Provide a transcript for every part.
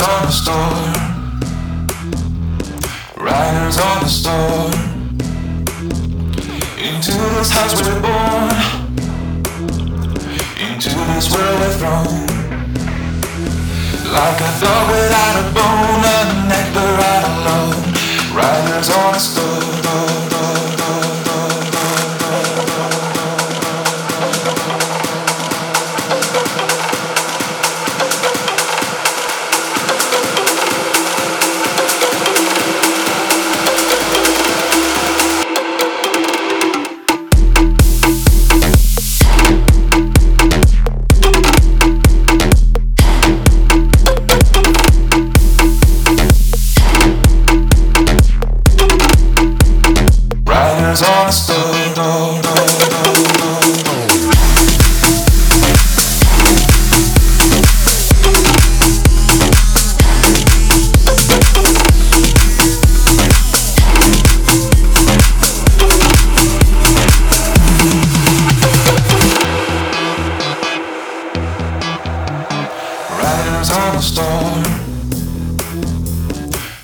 Riders on the storm. Riders on the storm. Into this house we're born. Into this world we're thrown. Like a dog without a bone, a but right alone. Riders on the storm. Riders on the storm.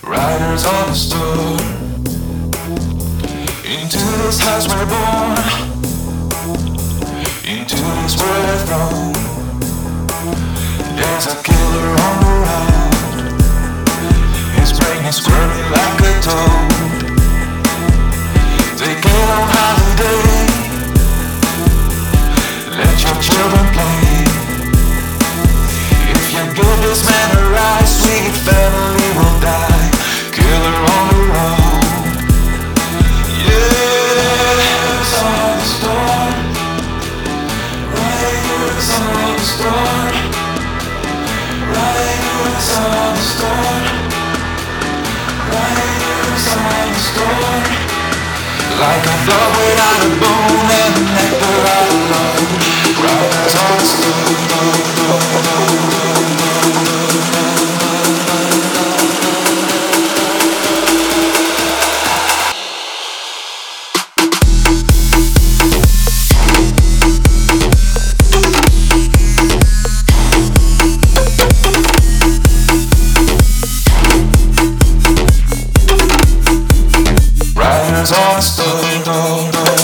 Riders on the storm. Into this house we're born. Into this world we're thrown. There's a killer on the road. His brain is squirming like a toad. Take it on holiday. Let your children play. If you give this man Riders on the storm. Riders on the go, go, go.